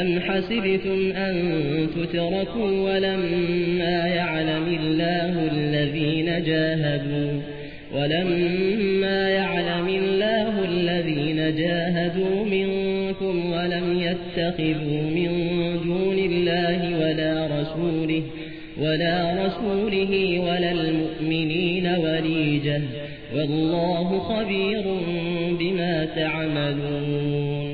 أم حسبتم أن تتركوا ولما يعلم الله الذين جاهدوا ولما يعلم الله الذين جاهدوا منكم ولم يتخذوا من دون الله ولا رسوله ولا رسوله ولا المؤمنين وليجه والله خبير بما تعملون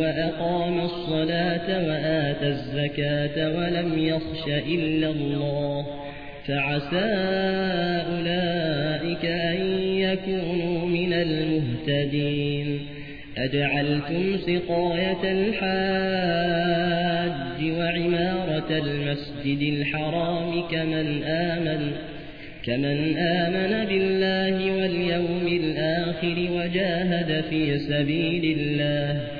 وأقام الصلاة وآتى الزكاة ولم يخش إلا الله فعسى أولئك أن يكونوا من المهتدين أجعلتم سقاية الحاج وعمارة المسجد الحرام كمن آمن كمن آمن بالله واليوم الآخر وجاهد في سبيل الله